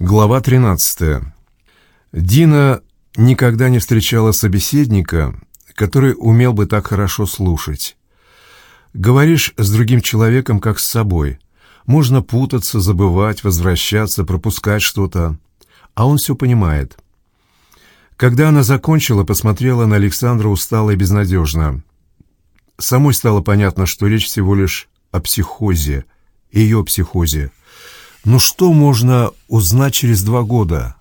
Глава 13. Дина никогда не встречала собеседника, который умел бы так хорошо слушать. Говоришь с другим человеком, как с собой. Можно путаться, забывать, возвращаться, пропускать что-то. А он все понимает. Когда она закончила, посмотрела на Александра устало и безнадежно. Самой стало понятно, что речь всего лишь о психозе, ее психозе. Ну что можно узнать через два года?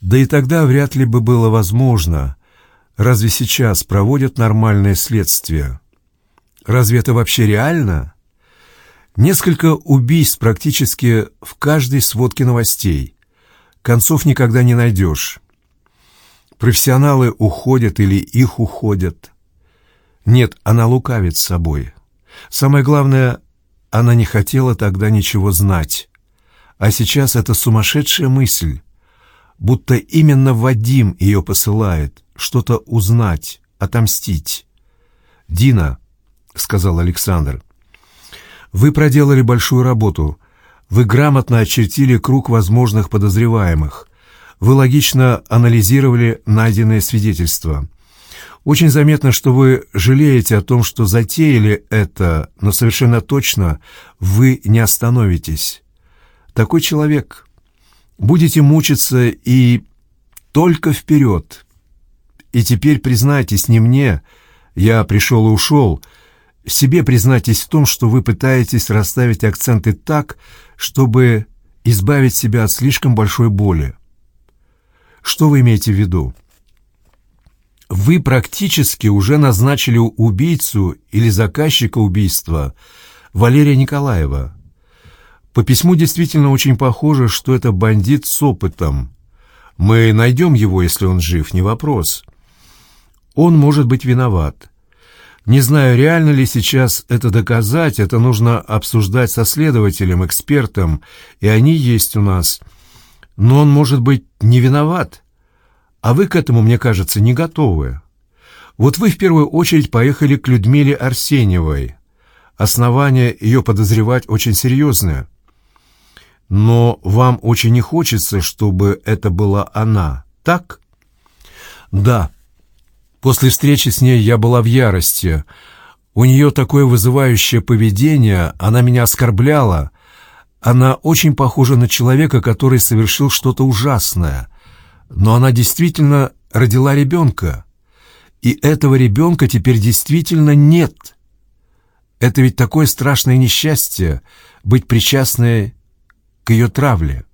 Да и тогда вряд ли бы было возможно. Разве сейчас проводят нормальное следствие? Разве это вообще реально? Несколько убийств практически в каждой сводке новостей. Концов никогда не найдешь. Профессионалы уходят или их уходят. Нет, она лукавит с собой. Самое главное, она не хотела тогда ничего знать. А сейчас это сумасшедшая мысль, будто именно Вадим ее посылает, что-то узнать, отомстить. «Дина», — сказал Александр, — «вы проделали большую работу. Вы грамотно очертили круг возможных подозреваемых. Вы логично анализировали найденные свидетельства. Очень заметно, что вы жалеете о том, что затеяли это, но совершенно точно вы не остановитесь. Такой человек. Будете мучиться и только вперед. И теперь признайтесь не мне, я пришел и ушел, себе признайтесь в том, что вы пытаетесь расставить акценты так, чтобы избавить себя от слишком большой боли. Что вы имеете в виду? Вы практически уже назначили убийцу или заказчика убийства Валерия Николаева. По письму действительно очень похоже, что это бандит с опытом. Мы найдем его, если он жив, не вопрос. Он может быть виноват. Не знаю, реально ли сейчас это доказать, это нужно обсуждать со следователем, экспертом, и они есть у нас. Но он может быть не виноват. А вы к этому, мне кажется, не готовы. Вот вы в первую очередь поехали к Людмиле Арсеньевой. Основания ее подозревать очень серьезные. Но вам очень не хочется, чтобы это была она, так? Да. После встречи с ней я была в ярости. У нее такое вызывающее поведение, она меня оскорбляла. Она очень похожа на человека, который совершил что-то ужасное — но она действительно родила ребенка. И этого ребенка теперь действительно нет. Это ведь такое страшное несчастье быть причастной к ее травле.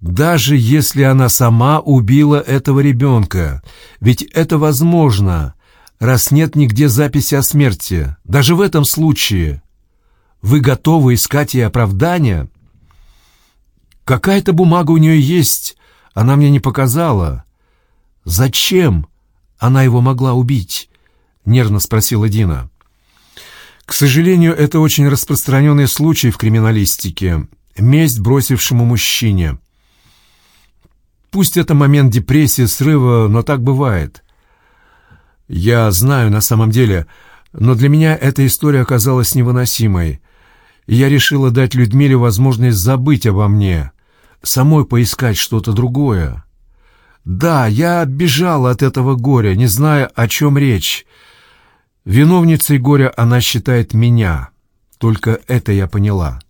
Даже если она сама убила этого ребенка, ведь это возможно, раз нет нигде записи о смерти. Даже в этом случае вы готовы искать ей оправдания? Какая-то бумага у нее есть, она мне не показала. Зачем она его могла убить? Нервно спросила Дина. К сожалению, это очень распространенный случай в криминалистике. Месть бросившему мужчине. Пусть это момент депрессии, срыва, но так бывает. Я знаю на самом деле, но для меня эта история оказалась невыносимой. Я решила дать Людмиле возможность забыть обо мне самой поискать что-то другое. Да, я бежала от этого горя, не зная, о чем речь. Виновницей горя она считает меня. Только это я поняла.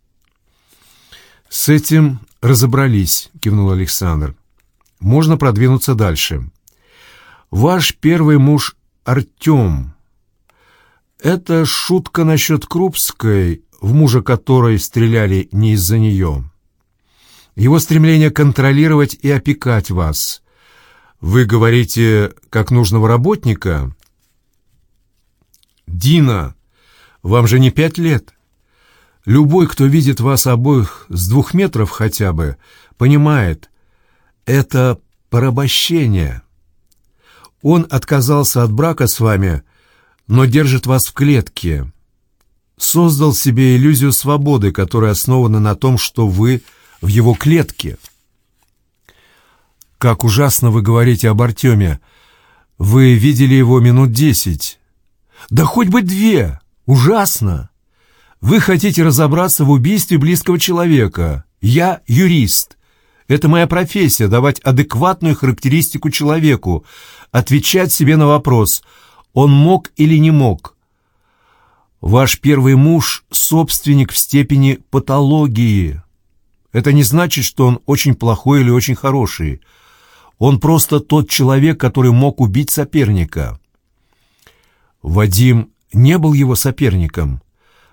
«С этим разобрались», — кивнул Александр. «Можно продвинуться дальше. Ваш первый муж Артем. Это шутка насчет Крупской, в мужа которой стреляли не из-за нее» его стремление контролировать и опекать вас. Вы говорите, как нужного работника? Дина, вам же не пять лет. Любой, кто видит вас обоих с двух метров хотя бы, понимает, это порабощение. Он отказался от брака с вами, но держит вас в клетке. Создал себе иллюзию свободы, которая основана на том, что вы – в его клетке. «Как ужасно вы говорите об Артеме! Вы видели его минут десять!» «Да хоть бы две! Ужасно! Вы хотите разобраться в убийстве близкого человека, Я юрист. Это моя профессия — давать адекватную характеристику человеку, отвечать себе на вопрос, он мог или не мог. Ваш первый муж — собственник в степени патологии. Это не значит, что он очень плохой или очень хороший. Он просто тот человек, который мог убить соперника. Вадим не был его соперником.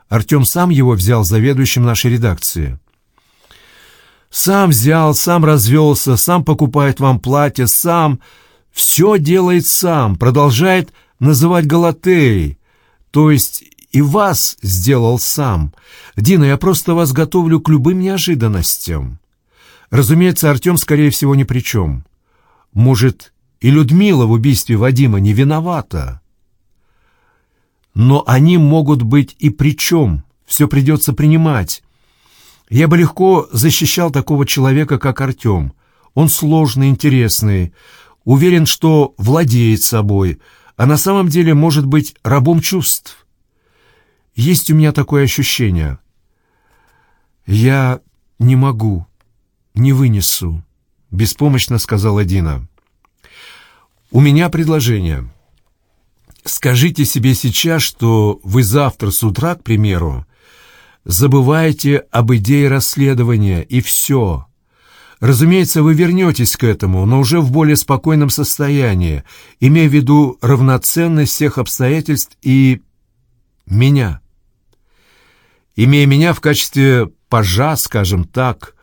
Артем сам его взял заведующим нашей редакции. Сам взял, сам развелся, сам покупает вам платье, сам все делает сам, продолжает называть Галатеей, то есть и вас сделал сам. Дина, я просто вас готовлю к любым неожиданностям. Разумеется, Артем, скорее всего, ни при чем. Может, и Людмила в убийстве Вадима не виновата. Но они могут быть и при чем. Все придется принимать. Я бы легко защищал такого человека, как Артем. Он сложный, интересный, уверен, что владеет собой, а на самом деле может быть рабом чувств. Есть у меня такое ощущение. Я не могу, не вынесу, беспомощно сказала Дина. У меня предложение. Скажите себе сейчас, что вы завтра с утра, к примеру, забываете об идее расследования, и все. Разумеется, вы вернетесь к этому, но уже в более спокойном состоянии, имея в виду равноценность всех обстоятельств и меня. Имея меня в качестве пажа, скажем так,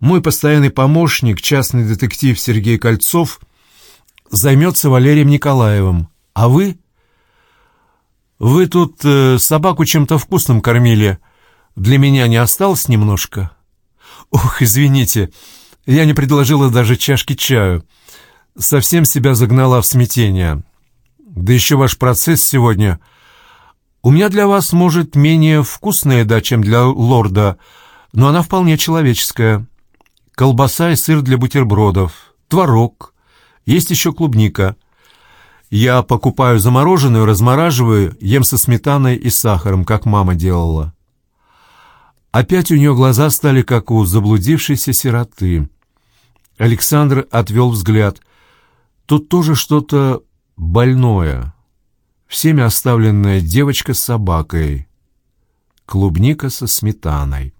мой постоянный помощник, частный детектив Сергей Кольцов, займется Валерием Николаевым, а вы вы тут э, собаку чем-то вкусным кормили. Для меня не осталось немножко? Ох, извините, я не предложила даже чашки чаю. Совсем себя загнала в смятение. Да еще ваш процесс сегодня. У меня для вас, может, менее вкусная еда, чем для лорда, но она вполне человеческая. Колбаса и сыр для бутербродов, творог, есть еще клубника. Я покупаю замороженную, размораживаю, ем со сметаной и сахаром, как мама делала. Опять у нее глаза стали, как у заблудившейся сироты. Александр отвел взгляд. Тут тоже что-то больное. Всеми оставленная девочка с собакой. Клубника со сметаной.